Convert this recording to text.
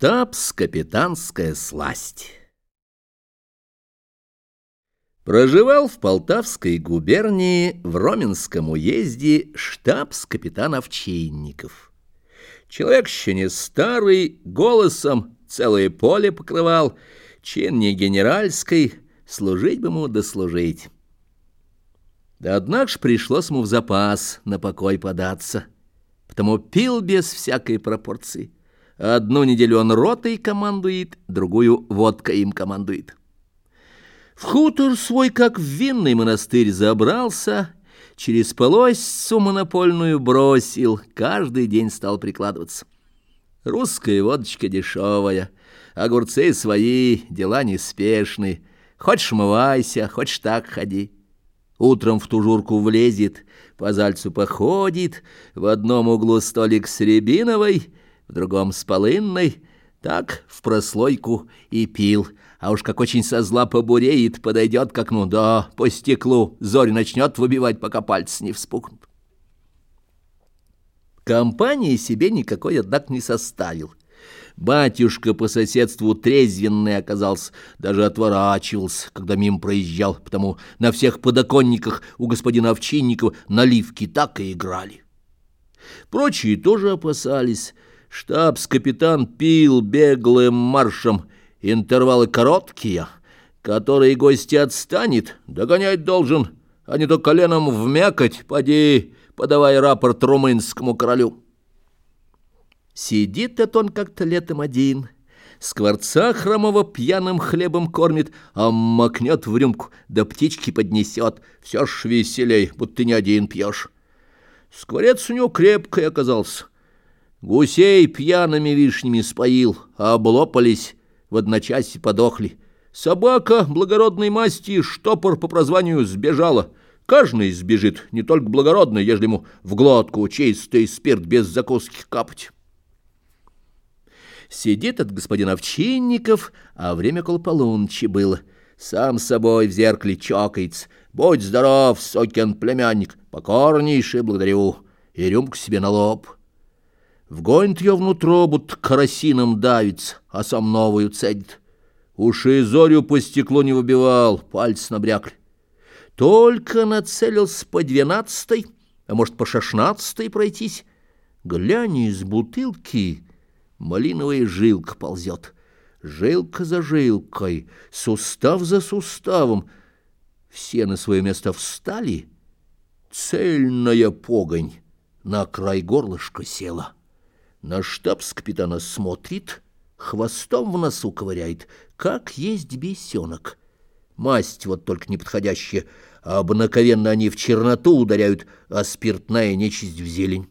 Штабс-капитанская сласть Проживал в Полтавской губернии в Роменском уезде штабс-капитан Овчинников. Человек еще не старый, голосом целое поле покрывал, чин не генеральской, служить бы ему дослужить. Да однако ж пришлось ему в запас на покой податься, потому пил без всякой пропорции. Одну неделю он ротой командует, другую водка им командует. В хутор свой, как в винный монастырь, забрался, через полосицу монопольную бросил, каждый день стал прикладываться. Русская водочка дешевая, огурцы свои, дела неспешные. Хочешь мывайся, хочешь так ходи. Утром в тужурку влезет, по зальцу походит, в одном углу столик с рябиновой, в другом с полынной, так в прослойку и пил. А уж как очень со зла побуреет, подойдет к окну, да, по стеклу зорь начнет выбивать, пока пальцы не вспухнут. Компании себе никакой, однако, не составил. Батюшка по соседству трезвенный оказался, даже отворачивался, когда мимо проезжал, потому на всех подоконниках у господина Овчинникова наливки так и играли. Прочие тоже опасались, Штабс-капитан пил беглым маршем, интервалы короткие, которые гости отстанет, догонять должен, а не то коленом вмякать, поди, подавай рапорт румынскому королю. Сидит это он как-то летом один, скворца хромого пьяным хлебом кормит, а макнет в рюмку, да птички поднесет, все ж веселей, будто ты не один пьешь. Скворец у него крепкий оказался, Гусей пьяными вишнями споил, а облопались, в одночасье подохли. Собака благородной масти, штопор по прозванию, сбежала. Каждый сбежит, не только благородный, ежели ему в глотку чистый спирт без закуски капать. Сидит от господин Овчинников, а время около было. Сам собой в зеркале чокается. Будь здоров, сокин племянник, покорнейший благодарю. И рюмку себе на лоб. Вгонит ее внутрь, будто карасином давится, а сам новую цедит. Уши зорю по стеклу не выбивал, пальцы набрякли. Только нацелился по двенадцатой, а может, по шестнадцатой пройтись. Глянь из бутылки, малиновая жилка ползет. Жилка за жилкой, сустав за суставом. Все на свое место встали. Цельная погонь на край горлышка села. На штабс-капитана смотрит, хвостом в носу ковыряет, как есть бесенок. Масть вот только неподходящая, а обыкновенно они в черноту ударяют, а спиртная нечисть в зелень.